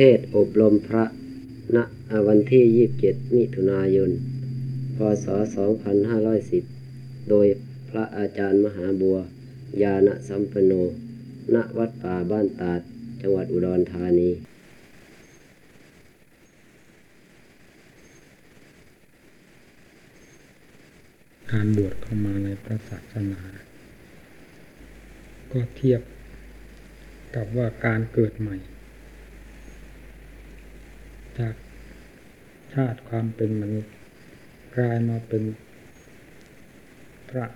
เทศอบรมพระณวันที่ 27 มิถุนายน พศ 2510 โดยพระอาจารย์มหาบัวยาณสัมปโน ณ วัดป่าบ้านตาด จังหวัดอุดรธานี การบวชเข้ามาในพระศาสนา ก็เทียบกับว่าการเกิดใหม่ จากชาติความเป็นมนุษย์กลายมาเป็นพระ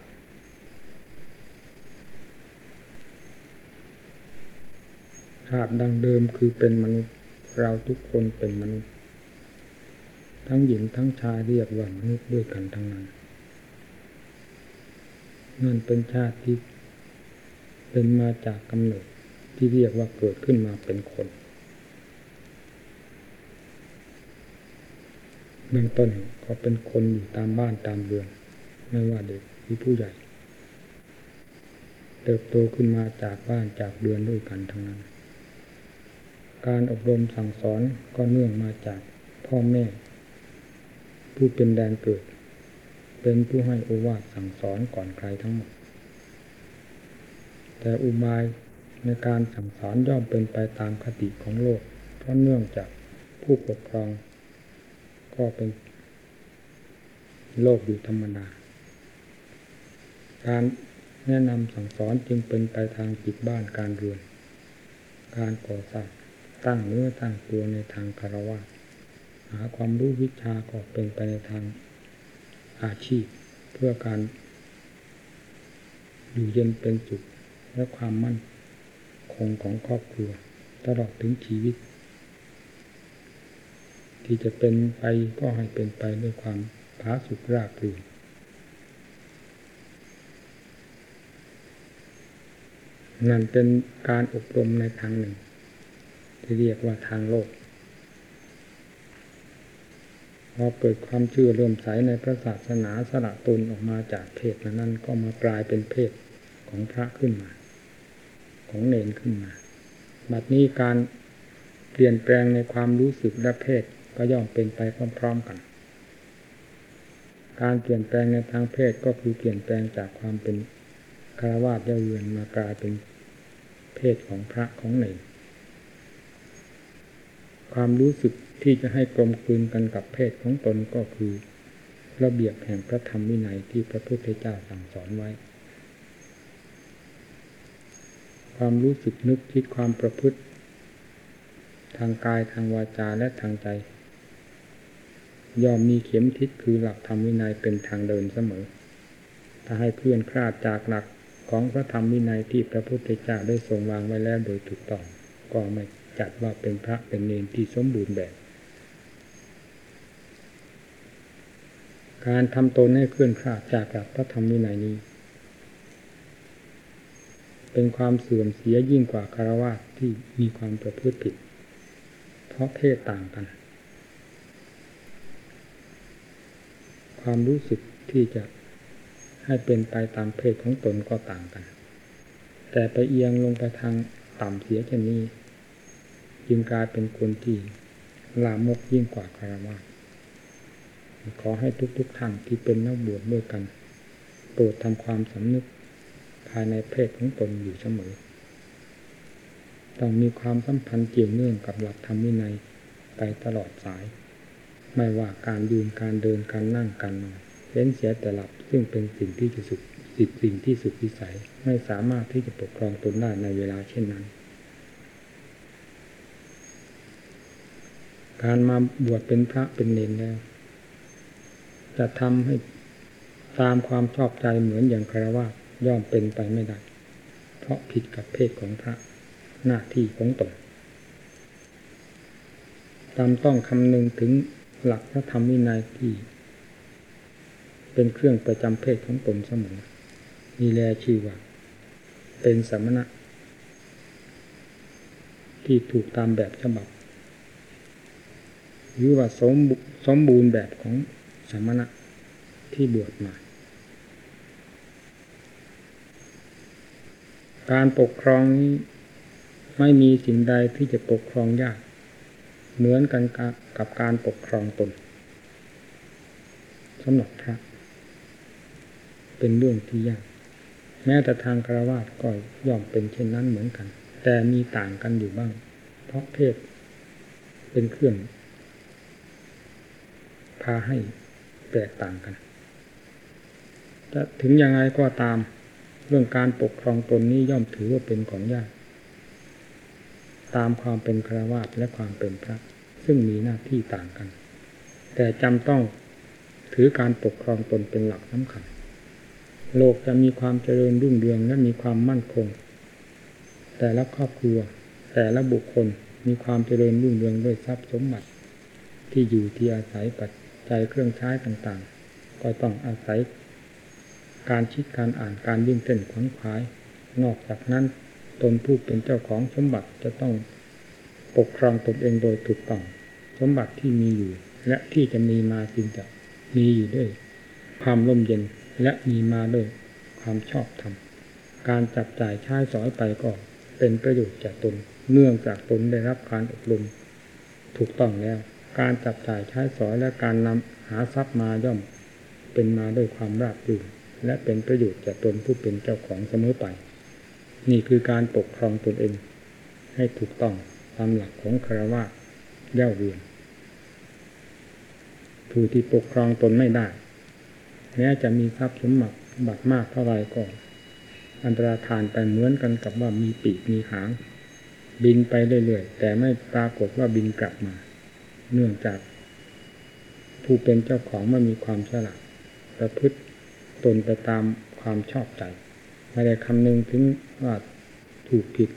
ชาติดังเดิมคือเป็นมนุษย์เราทุกคนเป็นมนุษย์ ทั้งหญิงทั้งชายเรียกว่ามนุษย์ด้วยกันทั้งนั้นนั่นเป็นชาติที่เป็นมาจากกำเนิดที่เรียกว่าเกิดขึ้นมาเป็นคน เบื้องต้นก็เป็นคนอยู่ตามบ้านตามเรือน ไม่ว่าเด็กหรือผู้ใหญ่ เติบโตขึ้นมาจากบ้านจากเรือนด้วยกันทั้งนั้น การอบรมสั่งสอนก็เนื่องมาจากพ่อแม่ ผู้เป็นแดนเกิด เป็นผู้ให้โอวาทสั่งสอนก่อนใครทั้งหมด แต่อุบายในการสั่งสอนย่อมเป็นไปตามคติของโลก เพราะเนื่องจากผู้ปกครอง ก็เป็นโลกอยู่ธรรมดา การแนะนำสั่งสอนจึงเป็นไปทางจิตบ้านการเรือน การก่อสร้างตั้งเนื้อตั้งตัวในทางคารวะหาความรู้วิชาก็เป็นไปในทางอาชีพ เพื่อการ อยู่เย็นเป็นสุขและความมั่นคงของครอบครัว ตลอดถึงชีวิต ที่จะเป็นไปก็ให้เป็นไปด้วยความผาสุกราบรื่นนั่นเป็นการอบรมในทางหนึ่ง ที่เรียกว่าทางโลก พอเกิดความเชื่อเริ่มใสในพระศาสนาสละตนออกมาจากเพศนั้นก็มากลายเป็นเพศของพระขึ้นมา ของเนนขึ้นมา บัดนี้การเปลี่ยนแปลงในความรู้สึกและเพศ ก็ย่อมเป็นไปพร้อมๆกัน การเปลี่ยนแปลงในทางเพศก็คือเปลี่ยนแปลงจากความเป็นคารวะเย้าเยือนมากลายเป็นเพศของพระของเนรความรู้สึกที่จะให้กลมกลืนกันกับเพศของตนก็คือ ระเบียบแห่งพระธรรมวินัยที่พระพุทธเจ้าสั่งสอนไว้ ความรู้สึกนึกคิดความประพฤติ ทางกายทางวาจาและทางใจ ยอมมีเข็มทิศคือหลักธรรมวินัยเป็นทางเดินเสมอ ถ้าให้เคลื่อนคลาดจากหลักของพระธรรมวินัยที่พระพุทธเจ้าได้ทรงวางไว้แล้วโดยถูกต้องก็ไม่จัดว่าเป็นพระเป็นเนรที่สมบูรณ์แบบ การทำตนให้เคลื่อนคลาดจากหลักพระธรรมวินัยนี้ เป็นความเสื่อมเสียยิ่งกว่าคารวะที่มีความประพฤติผิด เพราะเพศต่างกัน ความรู้สึกที่จะให้เป็นไปตามเพศของตนก็ต่างกัน แต่ไปเอียงลงไปทางต่ำเสียเช่นนี้ จึงกลายเป็นคนที่ลามกยิ่งกว่าคารวะขอให้ทุกๆท่านที่เป็นนักบวชด้วยกัน โปรดทำความสำนึกภายในเพศของตนอยู่เสมอ ต้องมีความสัมพันธ์เกี่ยวเนื่องกับหลักธรรมวินัยไปตลอดสาย ไม่ว่าการยืนการเดินการนั่งการนอนเว้นเสียแต่หลับซึ่งเป็นสิ่งที่จะสุดสิสิ่งที่สุดวิสัยไม่สามารถที่จะปกครองตนได้ในเวลาเช่นนั้น การมาบวชเป็นพระเป็นเนรแล้ว จะทำให้ตามความชอบใจเหมือนอย่างคารวะย่อมเป็นไปไม่ได้ เพราะผิดกับเพศของพระหน้าที่ของตนตามต้องคำนึงถึง หลักพระธรรมวินัยที่ เป็นเครื่องประจำเพศของตนเสมอมีแลชื่อว่าเป็นสมณะ ที่ถูกตามแบบฉบับหรือว่าสมสมบูรณ์แบบของสมณะที่บวชมาการปกครองนี้ไม่มีสิ่งใดที่จะปกครองยาก เหมือนกันกับการปกครองตนสำหรับพระ เป็นเรื่องที่ยาก แม้แต่ทางคารวะก็ย่อมเป็นเช่นนั้นเหมือนกัน แต่มีต่างกันอยู่บ้าง เพราะเพศเป็นเครื่อง พาให้แตกต่างกันจะถึงยังไงก็ตาม เรื่องการปกครองตนนี้ย่อมถือว่าเป็นของยาก ตามความเป็นครวาสและความเป็นพระ ซึ่งมีหน้าที่ต่างกัน แต่จำต้องถือการปกครองตนเป็นหลักสำคัญ โลกจะมีความเจริญรุ่งเรืองและมีความมั่นคง แต่ละครอบครัว แต่ละบุคคลมีความเจริญรุ่งเรืองด้วยทรัพย์สมบัติ ที่อยู่ที่อาศัยปัจจัยเครื่องใช้ต่างๆ ก็ต้องอาศัยการคิดการอ่านการยิ่งเต้นขวัญขวาย นอกจากนั้น ตนผู้เป็นเจ้าของสมบัติจะต้องปกครองตนเองโดยถูกต้องสมบัติที่มีอยู่ และที่จะมีมาจึงจะมีอยู่ด้วย ความร่มเย็นและมีมาด้วยความชอบธรรมการจับจ่ายใช้สอยไปก็เป็นประโยชน์แก่ตนเนื่องจากตนได้รับการอบรมถูกต้องแล้ว การจับจ่ายใช้สอยและการนำหาทรัพย์มาย่อม เป็นมาด้วยความราบรื่นและเป็นประโยชน์แก่ตนผู้เป็นเจ้าของเสมอไป นี่คือการปกครองตนเอง ให้ถูกต้องตามหลักของคารวะเย่าเวียนผู้ที่ปกครองตนไม่ได้แม้จะมีทรัพย์สมบัติบัตรมากเท่าไรก็อันตรธานไปเหมือนกันกับว่ามีปีกมีหาง บินไปเรื่อยๆแต่ไม่ปรากฏว่าบินกลับมา เนื่องจาก ผู้เป็นเจ้าของไม่มีความฉลาดประพฤติตนไปตามความชอบใจ ไม่ได้คำนึงถึงว่าถูกผิด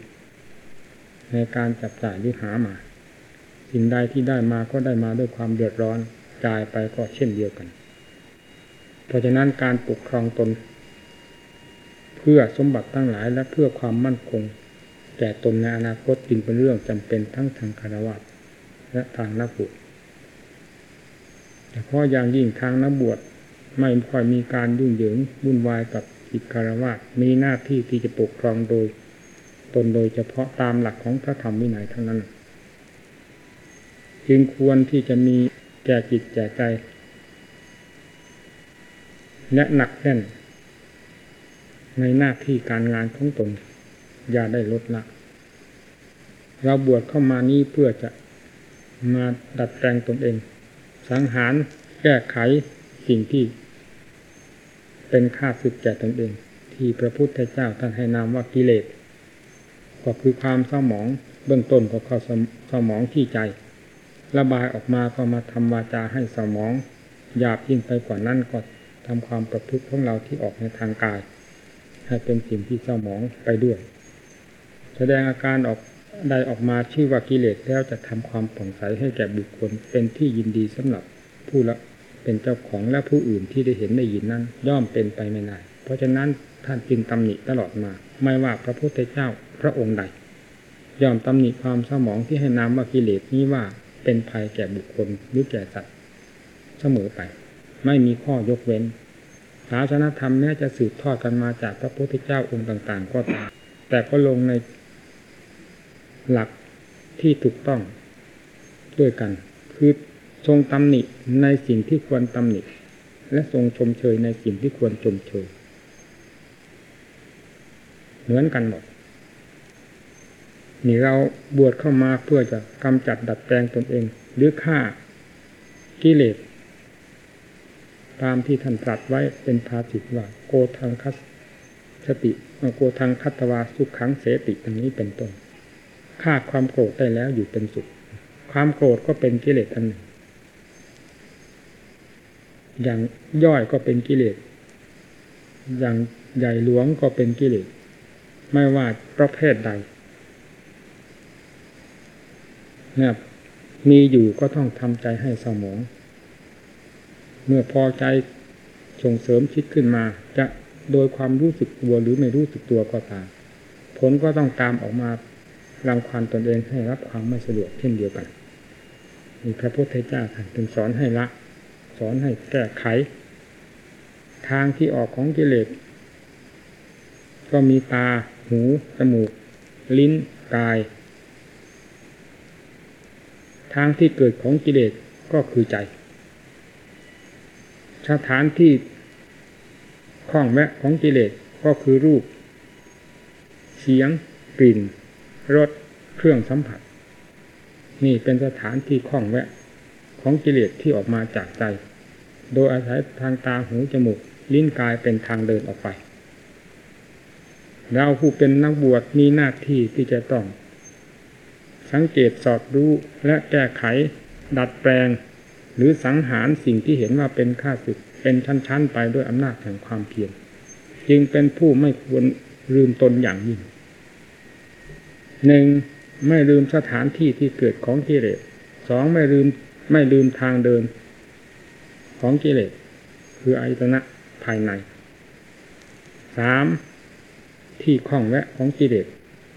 ในการจับจ่ายหรือหามา สิ่งใดที่ได้มาก็ได้มาด้วยความเดือดร้อนจ่ายไปก็เช่นเดียวกัน เพราะฉะนั้นการปกครองตน เพื่อสมบัติทั้งหลายและเพื่อความมั่นคงแก่ตนในอนาคตจึงเป็นเรื่องจำเป็นทั้งทางคารวะและทางนักบวชแต่เพราะอย่างยิ่งทางนักบวชไม่ค่อยมีการยุ่งเหยิงวุ่นวายกับ กิจคารวะมีหน้าที่ที่จะปกครองโดย ตนโดยเฉพาะตามหลักของพระธรรมวินัยทั้งนั้น จึงควรที่จะมีแก่จิตแก่ใจและหนักแน่น ในหน้าที่การงานของตน อย่าได้ลดละ เราบวชเข้ามานี้เพื่อจะมาดัดแปลงตนเอง สังหารแก้ไขสิ่งที่ เป็นค่าศึกแก่ตนเอง ที่พระพุทธเจ้าท่านให้นามว่ากิเลสก็คือความเศร้าหมองเบื้องต้นก็เข้าเศร้าหมองที่ใจ ระบายออกมาก็มาทำวาจาให้เศร้าหมองหยาบยิ่งไปกว่านั้นก็ทำความประพฤติของเราที่ออกในทางกาย ให้เป็นสิ่งที่เศร้าหมองไปด้วย แสดงอาการออกใดออกมาชื่อว่ากิเลสแล้วจะทำความผ่องใสให้แก่บุคคลเป็นที่ยินดีสำหรับผู้ละ เป็นเจ้าของและผู้อื่นที่ได้เห็นได้ยินนั้น ย่อมเป็นไปไม่ได้เพราะฉะนั้นท่านจึงตำหนิตลอดมา ไม่ว่าพระพุทธเจ้าพระองค์ใดย่อมตำหนิความสมองที่ให้นามว่ากิเลสนี้ว่าเป็นภัยแก่บุคคลหรือแก่สัตว์เสมอไป ไม่มีข้อยกเว้นศาสนธรรมแม้จะสืบทอดกันมาจากพระพุทธเจ้าองค์ต่าง ๆ ก็ตามแต่ก็ลงในหลักที่ถูกต้องด้วยกัน คือ ทรงตำหนิในสิ่งที่ควรตำหนิ และทรงชมเชยในสิ่งที่ควรชมเชย เหมือนกันหมดนี่เราบวชเข้ามาเพื่อจะกำจัดดัดแปลงตนเอง หรือฆ่ากิเลสตามที่ท่านตรัสไว้เป็นภาสิตว่าโกทังคัสสติโกทังคัตวาสุขขังเสติอันนี้เป็นต้นฆ่าความโกรธได้แล้วอยู่เป็นสุข ความโกรธก็เป็นกิเลสอันหนึ่ง อย่างย่อยก็เป็นกิเลส อย่างใหญ่หลวงก็เป็นกิเลส ไม่ว่าประเภทใดนี่ยมีอยู่ก็ต้องทำใจให้สมอง เมื่อพอใจส่งเสริมคิดขึ้นมา จะโดยความรู้สึกตัวหรือไม่รู้สึกตัวก็ตาม ผลก็ต้องตามออกมารังควานตนเองให้รับความไม่สะดวกเช่นเดียวกันมีพระพุทธเจ้าท่านถึงสอนให้ละ สอนให้แก้ไข ทางที่ออกของกิเลสก็มีตา หู จมูก ลิ้น กาย ทางที่เกิดของกิเลสก็คือใจ สถานที่คล้องแวะของกิเลสก็คือรูป เสียง กลิ่น รส เครื่องสัมผัส นี่เป็นสถานที่คล้องแวะ ของกิเลสที่ออกมาจากใจ โดยอาศัยทางตาหูจมูกลิ้นกายเป็นทางเดินออกไป เราผู้เป็นนักบวชมีหน้าที่ที่จะต้อง สังเกตสอบรู้และแก้ไข ดัดแปลง หรือสังหารสิ่งที่เห็นว่าเป็นข้าศึกเป็นชั้นๆไปด้วยอำนาจแห่งความเพียรจึงเป็นผู้ไม่ควรลืมตนอย่างยิ่งหนึ่งไม่ลืมสถานที่ที่เกิดของกิเลสสองไม่ลืม ไม่ลืมทางเดิน ของกิเลสคืออายตนะภายในสามที่ข้องแวะของกิเลส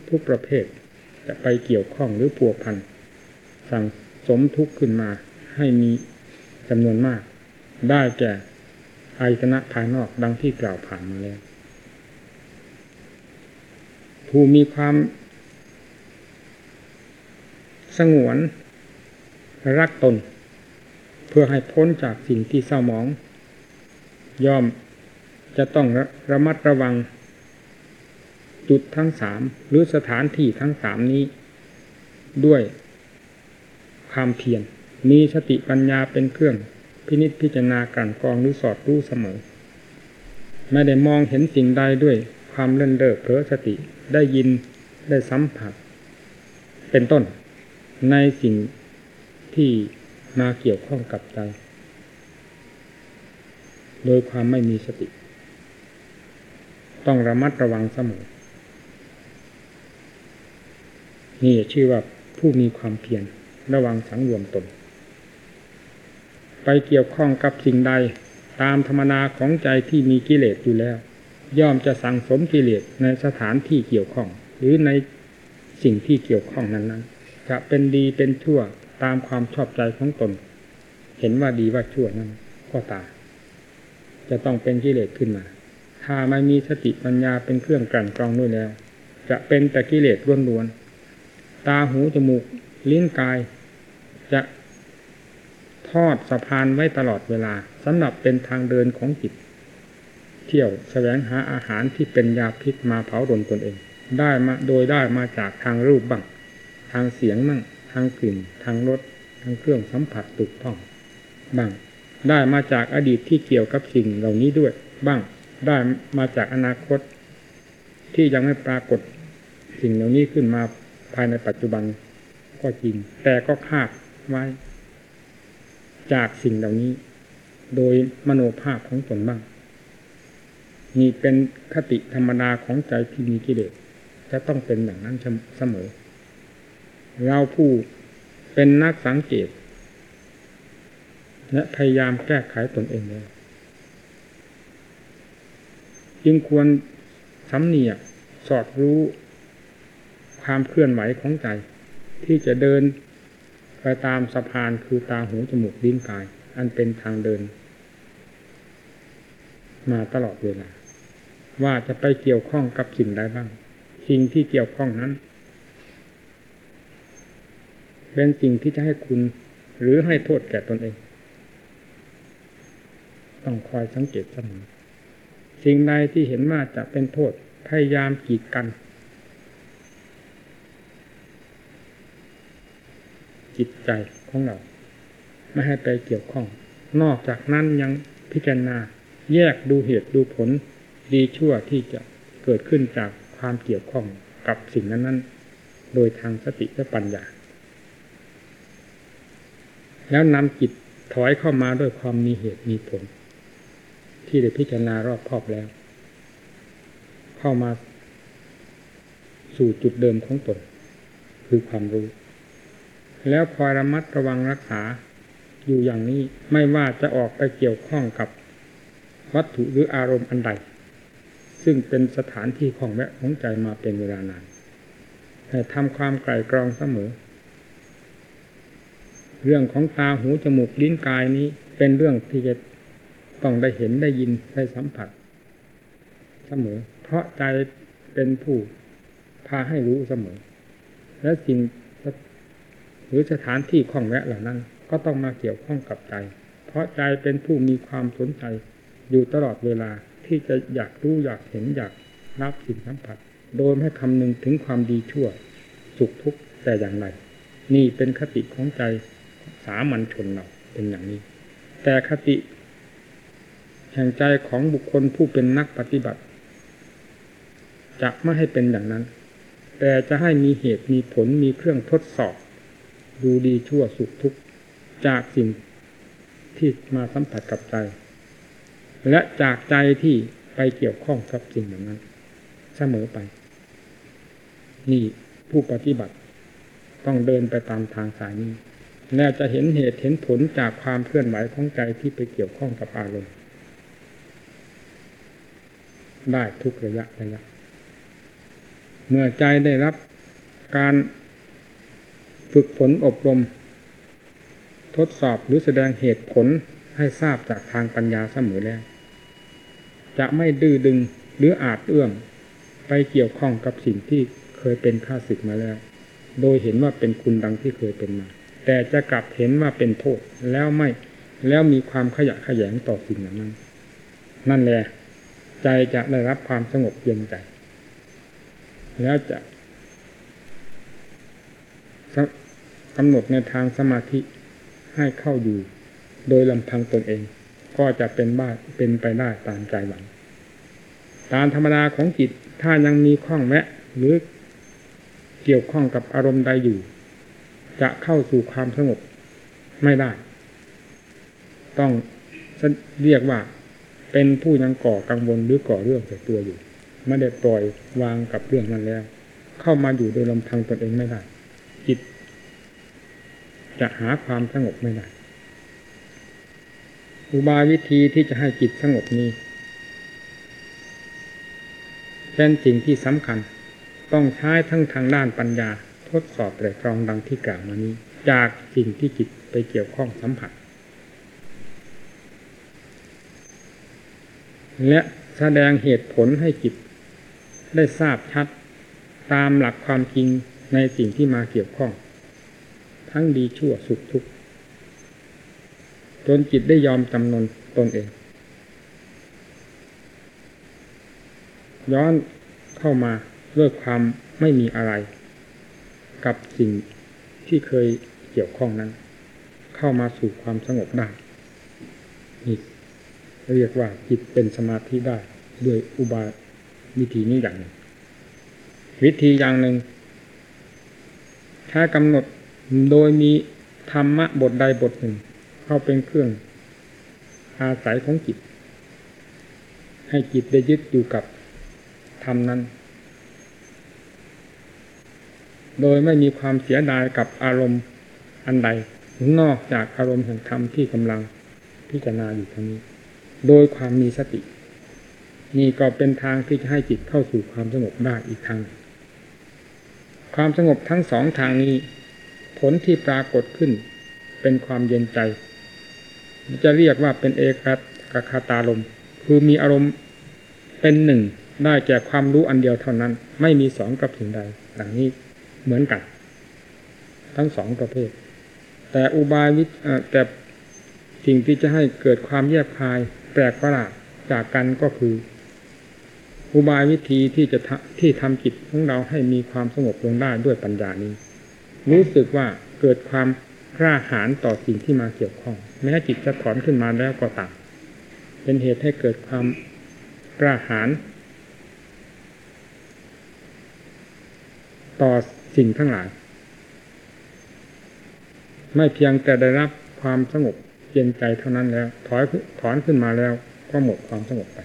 ทุกประเภท จะไปเกี่ยวข้องหรือปัวพัน สั่งสมทุกข์ขึ้นมาให้มีจำนวนมาก ได้แก่อายตนะภายนอกดังที่กล่าวผ่านมาแล้วผู้มีความสงวน รักตน เพื่อให้พ้นจากสิ่งที่เศร้าหมอง ย่อมจะต้องระระมัดระวัง จุดทั้งสามหรือสถานที่ทั้งสามนี้ ด้วยความเพียรมีสติปัญญาเป็นเครื่องพินิจพิจารณากลั่นกรองหรือสอดรู้เสมอ ไม่ได้มองเห็นสิ่งใดด้วยความเล่นเล่อเผลอสติได้ยินได้สัมผัส เป็นต้นในสิ่ง ที่มาเกี่ยวข้องกับใจ โดยความไม่มีสติ ต้องระมัดระวังเสมอ นี่ชื่อว่าผู้มีความเพียรระวังสังรวมตน ไปเกี่ยวข้องกับสิ่งใดตามธรรมนาของใจที่มีกิเลสอยู่แล้ว ย่อมจะสั่งสมกิเลสในสถานที่เกี่ยวข้อง หรือในสิ่งที่เกี่ยวข้องนั้นๆจะเป็นดีเป็นชั่ว ตามความชอบใจของตน เห็นว่าดีว่าชั่วนั้นก็ตาจะต้องเป็นกิเลสขึ้นมา ถ้าไม่มีสติปัญญาเป็นเครื่องกลั่นกรองด้วยแล้ว จะเป็นแต่กิเลสล้วนๆตาหูจมูกลิ้นกาย จะทอดสะพานไว้ตลอดเวลาสำหรับเป็นทางเดินของจิต เที่ยวแสวงหาอาหารที่เป็นยาพิษมาเผาดนตนเอง ได้มาโดยได้มาจากทางรูปบ้างทางเสียงบ้าง ทางกลิ่นทางรสทางเครื่องสัมผัสตุกท่อง บ้าง ได้มาจากอดีตที่เกี่ยวกับสิ่งเหล่านี้ด้วย บ้าง ได้มาจากอนาคต ที่ยังไม่ปรากฏสิ่งเหล่านี้ขึ้นมาภายในปัจจุบันก็จริง แต่ก็คาดไว้ จากสิ่งเหล่านี้ โดยมโนภาพของตนบ้างนี่เป็นคติธรรมดาของใจที่มีกิเลสจะต้องเป็นอย่างนั้นเสมอ เราผู้เป็นนักสังเกต และพยายามแก้ไขตนเองแล้วจึงควรสำเนียกสอดรู้ความเคลื่อนไหวของใจ ที่จะเดินไปตามสะพานคือตาหูจมูกลิ้นกาย อันเป็นทางเดิน มาตลอดเวลา ว่าจะไปเกี่ยวข้องกับสิ่งใดบ้าง สิ่งที่เกี่ยวข้องนั้น เป็นสิ่งที่จะให้คุณหรือให้โทษแก่ตนเอง ต้องคอยสังเกตเสมอสิ่งใดที่เห็นว่าจะเป็นโทษพยายามกีดกัน จิตใจของเรา ไม่ให้ไปเกี่ยวข้อง นอกจากนั้นยังพิจารณาแยกดูเหตุดูผล ดีชั่วที่จะเกิดขึ้นจากความเกี่ยวข้องกับสิ่งนั้นๆ โดยทางสติและปัญญา แล้วนำจิตถอยเข้ามาด้วยความมีเหตุมีผล ที่ได้พิจารณารอบครอบแล้ว เข้ามาสู่จุดเดิมของตน คือความรู้ แล้วคอยระมัดระวังรักษาอยู่อย่างนี้ไม่ว่าจะออกไปเกี่ยวข้องกับวัตถุหรืออารมณ์อันใด ซึ่งเป็นสถานที่ของแวะของใจมาเป็นเวลานานให้ทำความไกลกรองเสมอ เรื่องของตาหูจมูกลิ้นกายนี้ เป็นเรื่องที่จะต้องได้เห็นได้ยินได้สัมผัส เสมอ เพราะใจเป็นผู้พาให้รู้เสมอ และสิ่งหรือสถานที่ข้องแวะเหล่านั้น ก็ต้องมาเกี่ยวข้องกับใจ เพราะใจเป็นผู้มีความสนใจ อยู่ตลอดเวลาที่จะอยากรู้อยากเห็นอยากรับสิ่งสัมผัส โดยไม่คำนึงถึงความดีชั่ว สุขทุกข์แต่อย่างไร นี่เป็นคติของใจามัญชนเราเป็นอย่างนี้ แต่คติ แห่งใจของบุคคลผู้เป็นนักปฏิบัติ จะไม่ให้เป็นอย่างนั้น แต่จะให้มีเหตุมีผลมีเครื่องทดสอบ ดูดีชั่วสุขทุกข์จากสิ่งที่มาสัมผัสกับใจ และจากใจที่ไปเกี่ยวข้องกับสิ่งเหล่านั้น เสมอไป นี่ผู้ปฏิบัติ ต้องเดินไปตามทางสายนี้ แล้วจะเห็นเหตุเห็นผลจากความเคลื่อนไหวของใจที่ไปเกี่ยวข้องกับอารมณ์ ได้ทุกระยะระยะ เมื่อใจได้รับการฝึกฝนอบรม ทดสอบหรือแสดงเหตุผลให้ทราบจากทางปัญญาเสมอแล้ว จะไม่ดื้อดึงหรืออาจเอื้อมไปเกี่ยวข้องกับสิ่งที่เคยเป็นข้าศึกมาแล้ว โดยเห็นว่าเป็นคุณดังที่เคยเป็นมา แต่จะกลับเห็นว่าเป็นโทษแล้วไม่แล้วมีความขยะขยงต่อสิ่งนั้น นั่นแหละใจจะได้รับความสงบเย็นใจ แล้วจะกำหนดในทางสมาธิให้เข้าอยู่ โดยลำพังตนเอง ก็จะเป็นบ้าเป็นไปได้ตามใจหวัง ตามธรรมดาของจิตถ้ายังมีข้องแวะหรือเกี่ยวข้องกับอารมณ์ใดอยู่ จะเข้าสู่ความสงบไม่ได้ ต้องเรียกว่าเป็นผู้ยังก่อกังวลหรือก่อเรื่องใส่ตัวอยู่ ไม่ได้ปล่อยวางกับเรื่องนั้นแล้ว เข้ามาอยู่โดยลำพังตนเองไม่ได้ จิต จะหาความสงบไม่ได้ อุบายวิธีที่จะให้จิตสงบนี้เป็นสิ่งที่สำคัญ ต้องใช้ทั้งทางด้านปัญญา ทดสอบแต่กรองดังที่กล่าวมานี้ จากสิ่งที่จิตไปเกี่ยวข้องสัมผัส และแสดงเหตุผลให้จิตได้ทราบชัด ตามหลักความจริงในสิ่งที่มาเกี่ยวข้อง ทั้งดีชั่วสุขทุกข์จนจิตได้ยอมจำนนตนเอง ย้อนเข้ามาด้วยความไม่มีอะไร กับสิ่งที่เคยเกี่ยวข้องนั้น เข้ามาสู่ความสงบได้นี่เรียกว่าจิตเป็นสมาธิได้ด้วยอุบายวิธีนี้อย่างหนึ่งวิธีอย่างหนึ่ง ถ้ากำหนดโดยมีธรรมะบทใดบทหนึ่ง เข้าเป็นเครื่องอาศัยของจิต ให้จิตได้ยึดอยู่กับธรรมนั้น โดยไม่มีความเสียดายกับอารมณ์อันใด นอกจากอารมณ์แห่งธรรมที่กำลังพิจารณาอยู่ทั้งนี้ โดยความมีสติ นี่ก็เป็นทางที่จะให้จิตเข้าสู่ความสงบได้อีกทาง ความสงบทั้งสองทางนี้ ผลที่ปรากฏขึ้น เป็นความเย็นใจ จะเรียกว่าเป็นเอกกคาตารมคือมีอารมณ์เป็นหนึ่งได้แก่ความรู้อันเดียวเท่านั้น ไม่มีสองกับสิ่งใดดังนี้ เหมือนกัน ทั้งสองประเภท แต่อุบายวิแต่สิ่งที่จะให้เกิดความแยกคายแปลกประหลาดจากกันก็คือ อุบายวิธีที่จะที่ทำจิตของเราให้มีความสงบลงได้ด้วยปัญญานี้ รู้สึกว่าเกิดความกล้าหาญต่อสิ่งที่มาเกี่ยวข้อง แม้จิตจะถอนขึ้นมาแล้วก็ตามเป็นเหตุให้เกิดความกล้าหาญต่อ สิ่งทั้งหลาย ไม่เพียงแต่ได้รับความสงบเย็นใจเท่านั้นแล้ว ถอยถอนขึ้นมาแล้ว ก็หมดความสงบไป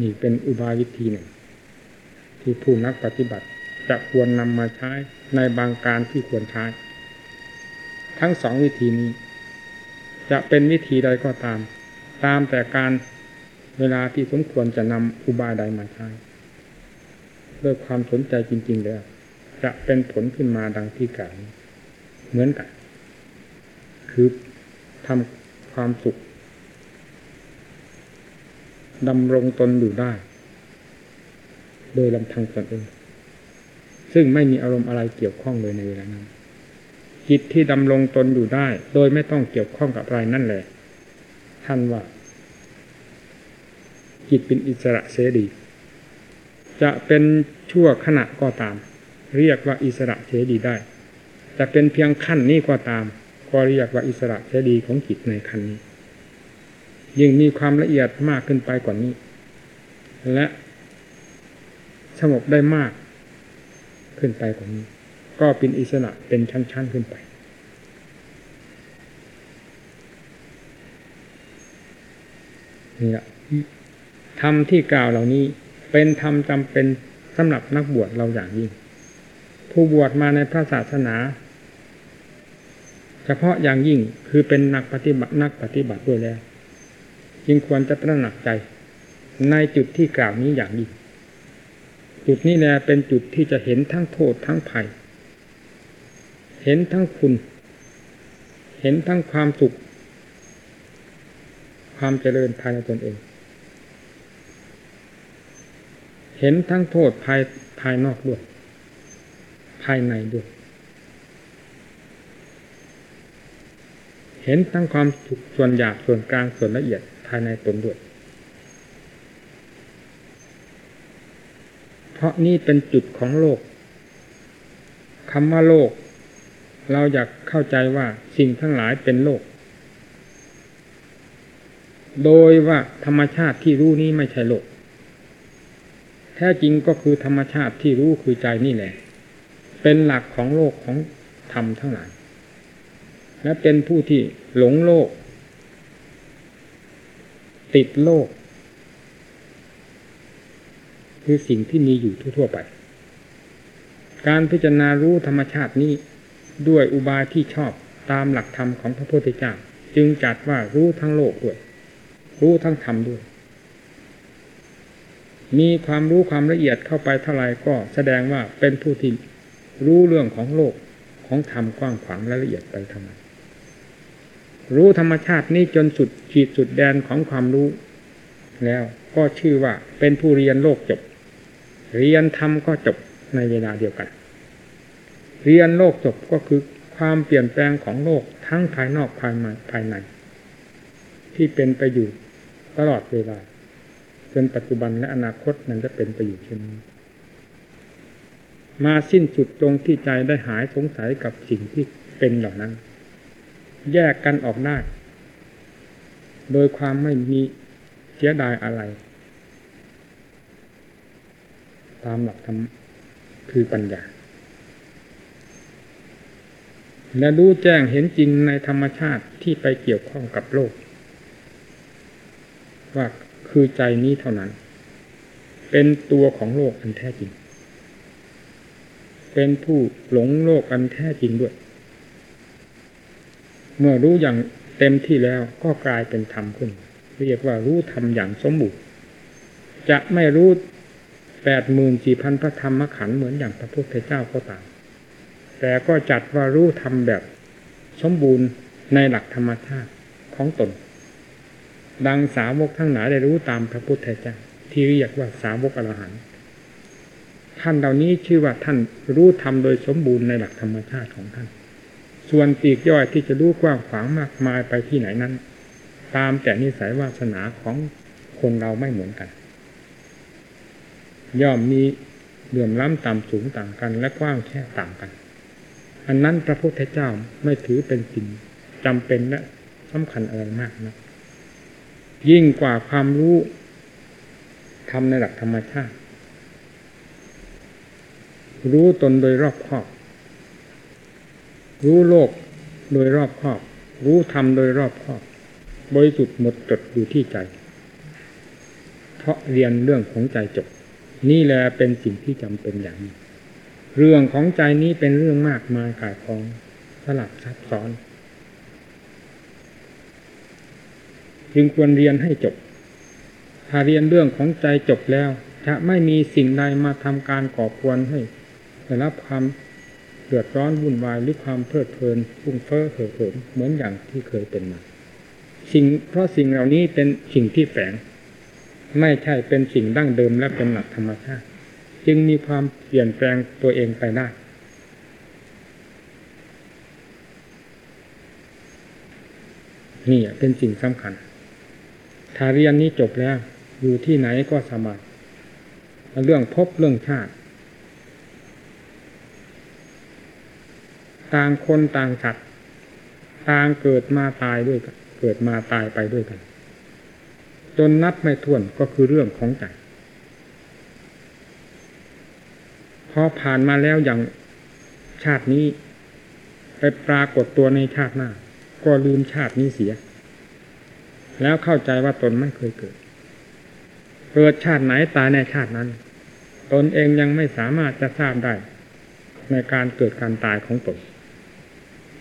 นี่เป็นอุบายวิธีหนึ่ง ที่ผู้นักปฏิบัติจะควรนำมาใช้ในบางการที่ควรใช้ ทั้งสองวิธีนี้ จะเป็นวิธีใดก็ตาม ตามแต่การเวลาที่สมควรจะนำอุบายใดมาใช้ ด้วยความสนใจจริง ๆ แล้ว จะเป็นผลขึ้นมาดังที่กล่าวเหมือนกัน คือทำความสุขดำรงตนอยู่ได้ โดยลำพังตนเองซึ่งไม่มีอารมณ์อะไรเกี่ยวข้องเลยในเวลานั้นจิตที่ดำรงตนอยู่ได้ โดยไม่ต้องเกี่ยวข้องกับอะไรนั่นแหละท่านว่า จิตเป็นอิสระเสรี จะเป็นชั่วขณะก็ตาม เรียกว่าอิสระเสรีได้ จะเป็นเพียงขั้นนี้ก็ตาม ก็เรียกว่าอิสระเสรีของจิตในขั้นนี้ ยิ่งมีความละเอียดมากขึ้นไปกว่านี้ และสงบได้มากขึ้นไปกว่านี้ ก็เป็นอิสระเป็นชั้นๆขึ้นไปนี่แหละธรรมที่กล่าวเหล่านี้ เป็นธรรมจำเป็นสำหรับนักบวชเราอย่างยิ่ง ผู้บวชมาในพระศาสนา เฉพาะอย่างยิ่งคือเป็นนักปฏิบัตินักปฏิบัติด้วยแล้ว จึงควรจะตระหนักใจ ในจุดที่กล่าวนี้อย่างยิ่งจุดนี้แหละเป็นจุดที่จะเห็นทั้งโทษทั้งภัย เห็นทั้งคุณ เห็นทั้งความสุข ความเจริญภายในตนเอง เห็นทั้งโทษภายภายนอกด้วย ภายในด้วย เห็นทั้งความสุขส่วนหยาบส่วนกลางส่วนละเอียดภายในตนด้วย เพราะนี่เป็นจุดของโลกคำว่าโลก เราอยากเข้าใจว่าสิ่งทั้งหลายเป็นโลก โดยว่าธรรมชาติที่รู้นี้ไม่ใช่โลก ท้จริงก็คือธรรมชาติที่รู้คือใจนี่แหละ เป็นหลักของโลกของธรรมทั้งหลาย และเป็นผู้ที่หลงโลก ติดโลก คือสิ่งที่มีอยู่ทั่วๆไป การพิจารณารู้ธรรมชาตินี้ด้วยอุบายที่ชอบตามหลักธรรมของพระพุทธเจ้าจึงจัดว่ารู้ทั้งโลกด้วย รู้ทั้งธรรมด้วย มีความรู้ความละเอียดเข้าไปเท่าไรก็แสดงว่าเป็นผู้ที่รู้เรื่องของโลกของธรรมกว้างขวางและละเอียดไปทำไมรู้ธรรมชาตินี้จนสุดขีดสุดแดนของความรู้ แล้วก็ชื่อว่าเป็นผู้เรียนโลกจบ เรียนธรรมก็จบในเวลาเดียวกัน เรียนโลกจบก็คือความเปลี่ยนแปลงของโลกทั้งภายนอกภายในภายใน ที่เป็นไปอยู่ตลอดเวลา จนปัจจุบันและอนาคตนั้นจะเป็นไปอยู่เช่นนี้มาสิ้นสุดตรงที่ใจได้หายสงสัยกับสิ่งที่เป็นเหล่านั้น แยกกันออกได้ โดยความไม่มีเสียดายอะไร ตามหลักธรรมคือปัญญา และรู้แจ้งเห็นจริงในธรรมชาติที่ไปเกี่ยวข้องกับโลก ว่า คือใจนี้เท่านั้น เป็นตัวของโลกอันแท้จริง เป็นผู้หลงโลกอันแท้จริงด้วย เมื่อรู้อย่างเต็มที่แล้วก็กลายเป็นธรรมขึ้น เรียกว่ารู้ธรรมอย่างสมบูรณ์ จะไม่รู้แปดหมื่นสี่พันพระธรรมขันธ์เหมือนอย่างพระพุทธเจ้าก็ตาม แต่ก็จัดว่ารู้ทำแบบสมบูรณ์ในหลักธรรมชาติของตน ดังสาวกทั้งหลายได้รู้ตามพระพุทธเจ้าที่เรียกว่าสาวกอรหันต์ท่านเหล่านี้ชื่อว่าท่านรู้ทำโดยสมบูรณ์ในหลักธรรมชาติของท่าน ส่วนปีกย่อยที่จะรู้กว้างขวางมากมายไปที่ไหนนั้น ตามแต่นิสัยวาสนาของคนเราไม่เหมือนกัน ย่อมมีเหลื่อมล้ำต่ำสูงต่างกัน และกว้างแค่ต่างกัน อันนั้นพระพุทธเจ้าไม่ถือเป็นสิ่งจำเป็นและสำคัญอะไรมากนะ ยิ่งกว่าความรู้ทำในหลักธรรมชาติ รู้ตนโดยรอบครอบ รู้โลกโดยรอบครอบ รู้ธรรมโดยรอบครอบ บริสุทธิ์หมดจดอยู่ที่ใจ เพราะเรียนเรื่องของใจจบ นี่แหละเป็นสิ่งที่จำเป็นอย่างนี้เรื่องของใจนี้เป็นเรื่องมากมายกายกองสลับซับซ้อน จึงควรเรียนให้จบ ถ้าเรียนเรื่องของใจจบแล้ว จะไม่มีสิ่งใดมาทำการก่อควรให้ได้รับความเดือดร้อนวุ่นวายหรือความเพลิดเพลินฟุ้งเฟ้อเห่อเหิมเหมือนอย่างที่เคยเป็นมาสิ่งเพราะสิ่งเหล่านี้เป็นสิ่งที่แฝง ไม่ใช่เป็นสิ่งดั้งเดิมและเป็นหลักธรรมชาติ จึงมีความเปลี่ยนแปลงตัวเองไปได้นี่เป็นสิ่งสำคัญ ถ้าเรียนนี้จบแล้ว อยู่ที่ไหนก็สบายเรื่องพบเรื่องชาติ ต่างคนต่างสัตว์ต่างเกิดมาตายด้วยกัน เกิดมาตายไปด้วยกัน จนนับไม่ถ้วนก็คือเรื่องของใจพอผ่านมาแล้วอย่างชาตินี้ ไปปรากฏตัวในชาติหน้า ก็ลืมชาตินี้เสีย แล้วเข้าใจว่าตนไม่เคยเกิด เกิดชาติไหนตายในชาตินั้น ตนเองยังไม่สามารถจะทราบได้ ในการเกิดการตายของตน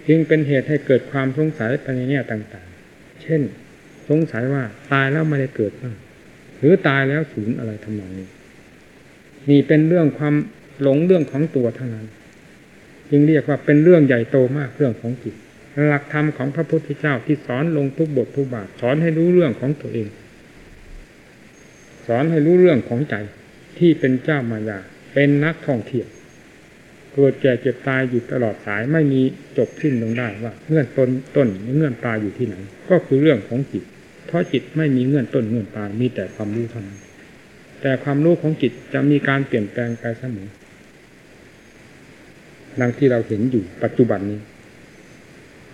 จึงเป็นเหตุให้เกิดความสงสัยไปในแง่ต่างๆ เช่น สงสัยว่าตายแล้วไม่ได้เกิดบ้างหรือตายแล้วสูญอะไรทำนองนี้ นี่เป็นเรื่องความหลงเรื่องของตัวเท่านั้น จึงเรียกว่าเป็นเรื่องใหญ่โตมากเรื่องของจิต หลักธรรมของพระพุทธเจ้าที่สอนลงทุกบททุกบาทสอนให้รู้เรื่องของตัวเอง สอนให้รู้เรื่องของใจที่เป็นเจ้ามายา เป็นนักท่องเที่ยวเกิดแก่เจ็บตายอยู่ตลอดสายไม่มีจบสิ้นลงได้ว่าเงื่อนต้นต้นเงื่อนปลายอยู่ที่ไหน ก็คือเรื่องของจิต เพราะจิตไม่มีเงื่อนต้นเงื่อนปลายมีแต่ความรู้เท่านั้นแต่ความรู้ของจิตจะมีการเปลี่ยนแปลงไปเสมอดังที่เราเห็นอยู่ปัจจุบันนี้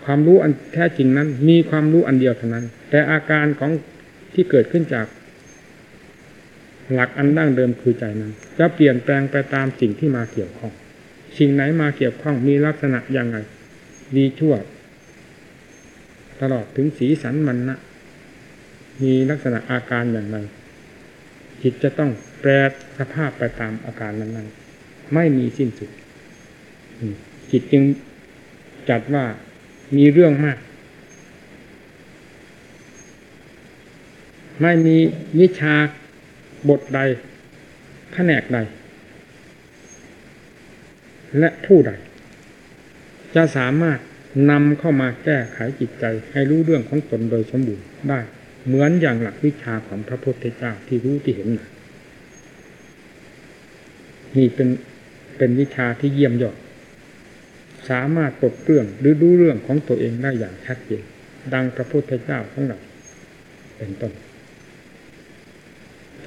ความรู้อันแท้จริงนั้น มีความรู้อันเดียวเท่านั้น แต่อาการของที่เกิดขึ้นจาก หลักอันดั้งเดิมคือใจนั้น จะเปลี่ยนแปลงไปตามสิ่งที่มาเกี่ยวข้อง สิ่งไหนมาเกี่ยวข้องมีลักษณะอย่างไรดีชั่ว ตลอดถึงสีสันมันนะมีลักษณะอาการอย่างไรจิตจะต้องแปรสภาพไปตามอาการนั้นๆไม่มีสิ้นสุดจิตจึงจัดว่า มีเรื่องมาก ไม่มีวิชาบทใดแผนกใด และผู้ใด จะสามารถนำเข้ามาแก้ไขจิตใจ ให้รู้เรื่องของตนโดยสมบูรณ์ได้ เหมือนอย่างหลักวิชาของพระพุทธเจ้าที่รู้ที่เห็นนี่เป็นเป็นวิชาที่เยี่ยมยอด สามารถปลดเปลื้องหรือรู้เรื่องของตัวเองได้อย่างชัดเจนดังพระพุทธเจ้าของเราเป็นต้น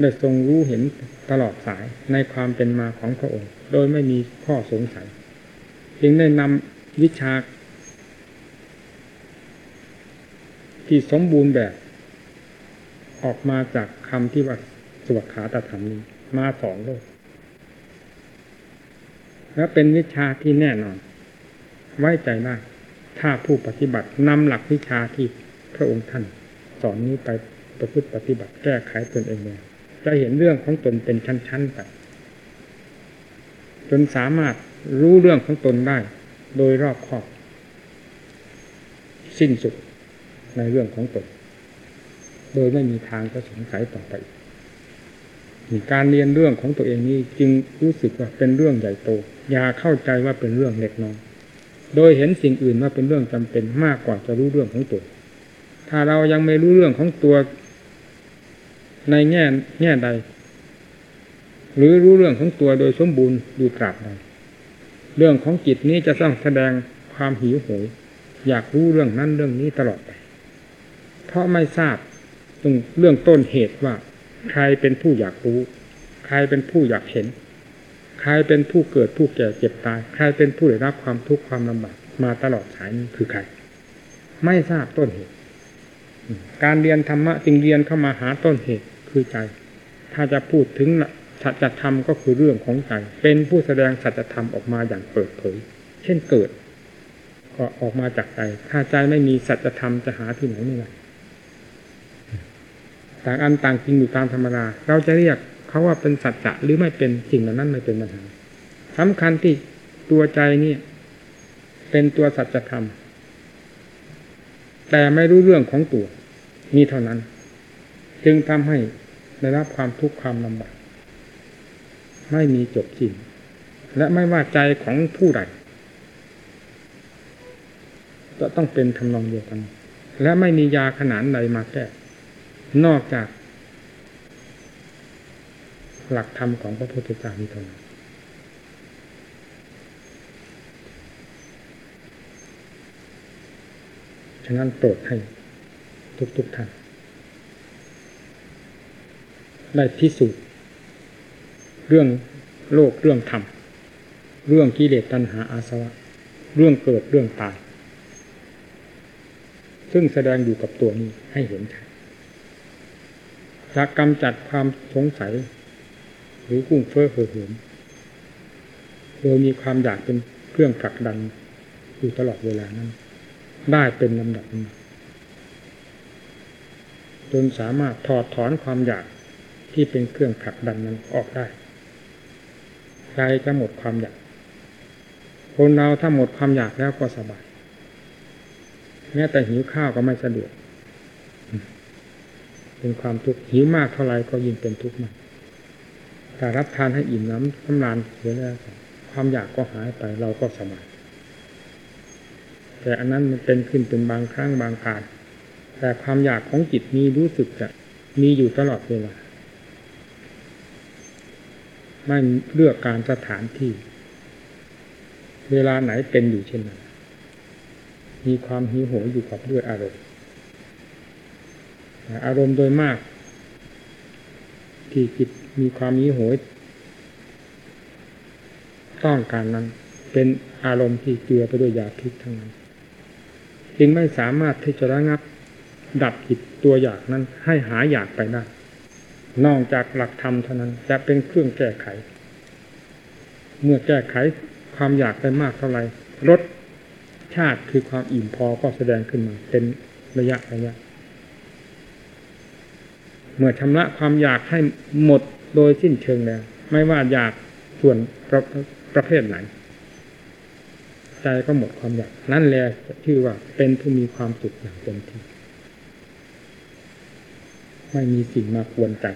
ได้ทรงรู้เห็นตลอดสายในความเป็นมาของพระองค์ โดยไม่มีข้อสงสัยจึงได้นำวิชาที่สมบูรณ์แบบ ออกมาจากคำที่ว่าสวขาตธรรมนี้ มาสอนโลกและเป็นวิชาที่แน่นอน ไว้ใจได้ถ้าผู้ปฏิบัตินำหลักวิชาที่พระองค์ท่าน สอนนี้ไปประพฤติปฏิบัติแก้ไขตนเองเลยจะเห็นเรื่องของตนเป็นชั้นๆไปจนสามารถรู้เรื่องของตนได้ โดยรอบคอบ สิ้นสุดในเรื่องของตน โดยไม่มีทางจะสงสัยต่อไปการเรียนเรื่องของตัวเองนี้จึงรู้สึกว่าเป็นเรื่องใหญ่โต อย่าเข้าใจว่าเป็นเรื่องเล็กน้อย โดยเห็นสิ่งอื่นว่าเป็นเรื่องจำเป็นมากกว่าจะรู้เรื่องของตัว ถ้าเรายังไม่รู้เรื่องของตัว ในแง่แง่ใด หรือรู้เรื่องของตัวโดยสมบูรณ์อยู่ตราบใดเรื่องของจิตนี้จะต้องแสดงความหิวโหย อยากรู้เรื่องนั้นเรื่องนี้ตลอดไป เพราะไม่ทราบตรงเรื่องต้นเหตุว่า ใครเป็นผู้อยากรู้ ใครเป็นผู้อยากเห็น ใครเป็นผู้เกิดผู้แก่เจ็บตาย ใครเป็นผู้ได้รับความทุกข์ความลำบากมาตลอดสายนี้คือใคร ไม่ทราบต้นเหตุ การเรียนธรรมะจึงเรียนเข้ามาหาต้นเหตุคือใจ ถ้าจะพูดถึงสัจธรรมก็คือเรื่องของใจ เป็นผู้แสดงสัจธรรมออกมาอย่างเปิดเผย เช่นเกิดก็ออกมาจากใจ ถ้าใจไม่มีสัจธรรมจะหาที่ไหนไม่ได้ต่างอันต่างจริงอยู่ตามธรรมดา เราจะเรียก เขาว่าเป็นสัจจะหรือไม่เป็นสิ่งเหล่านั้นไม่เป็นปัญหาสำคัญที่ตัวใจนี่เป็นตัวสัจธรรม แต่ไม่รู้เรื่องของตัวมีเท่านั้น จึงทำให้ได้รับความทุกข์ความลำบากไม่มีจบสิ้นและไม่ว่าใจของผู้ใดจะต้องเป็นทำนองเดียวกัน และไม่มียาขนานใดมาแก้นอกจาก หลักธรรมของพระพุทธเจ้านี้เท่านั้นฉะนั้นโปรดให้ทุกๆทท่านได้พิสูจน์เรื่องโลกเรื่องธรรม เรื่องกิเลสตัณหาอาสวะ เรื่องเกิดเรื่องตาย ซึ่งแสดงอยู่กับตัวนี้ให้เห็นชัดจะกำจัดความสงสัย หรือกุ้งเฟ้อเห่อเหิมโดยมีความอยากเป็นเครื่องผลักดันอยู่ตลอดเวลานั้น ได้เป็นลำดับจนสามารถถอดถอนความอยากที่เป็นเครื่องผลักดันนั้นออกได้ใจจะหมดความอยาก คนเราถ้าหมดความอยากแล้วก็สบายแม้แต่หิวข้าวก็ไม่สะดวก เป็นความทุกข์หิวมากเท่าไรก็ยิ่งเป็นทุกข์มาก แต่รับทานให้อิ่มน้ำน้ำนานเสียแล้วความอยากก็หายไปเราก็สบายแต่อันนั้นมันเป็นขึ้นเป็นบางครั้งบางการแต่ความอยากของจิตมีรู้สึกจะมีอยู่ตลอดเวลาไม่เลือกการสถานที่ เวลาไหนเป็นอยู่เช่นนั้นมีความหิวโหยอยู่กับด้วยอารมณ์ อารมณ์โดยมาก ที่จิตมีความหิวโหยต้องการนั้น เป็นอารมณ์ที่เจือไปด้วยยาพิษทั้งนั้น จึงไม่สามารถที่จะระงับ ดับจิตตัวอยากนั้น ให้หายอยากไปได้นอกจากหลักธรรมเท่านั้นจะเป็นเครื่องแก้ไข เมื่อแก้ไขความอยากไปมากเท่าไหร่รสชาติคือความอิ่มพอก็แสดงขึ้นมาเป็นระยะระยะ เมื่อชำระความอยากให้หมดโดยสิ้นเชิงแล้ว ไม่ว่าอยากส่วนประประเภทไหน ใจก็หมดความอยาก นั่นแหละชื่อว่าเป็นผู้มีความสุขอย่างเต็มที่ไม่มีสิ่งมากวนใจ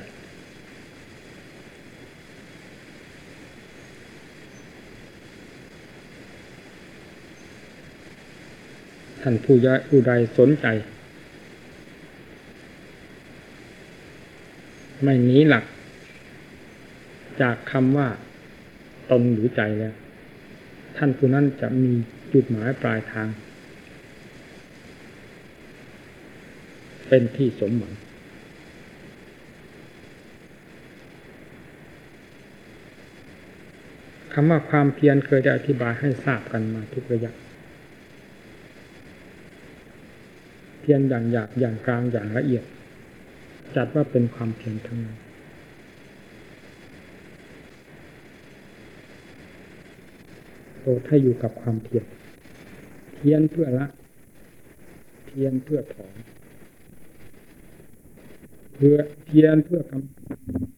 ท่านผู้ยผู้ใดสนใจ ไม่หนีหลัก จากคำว่าตนหรือใจแล้ว ท่านผู้นั้นจะมีจุดหมายปลายทาง เป็นที่สมหวังคำว่าความเพียรเคยได้อธิบายให้ทราบกันมาทุกระยะ เพียรอย่างหยาบอย่างกลางอย่างละเอียด จัดว่าเป็นความเพียรทั้งนั้นโปรดให้อยู่กับความเพียรเพียรเพื่อละ เพียรเพื่อถอนเพื่อเพียรเพื่อกำ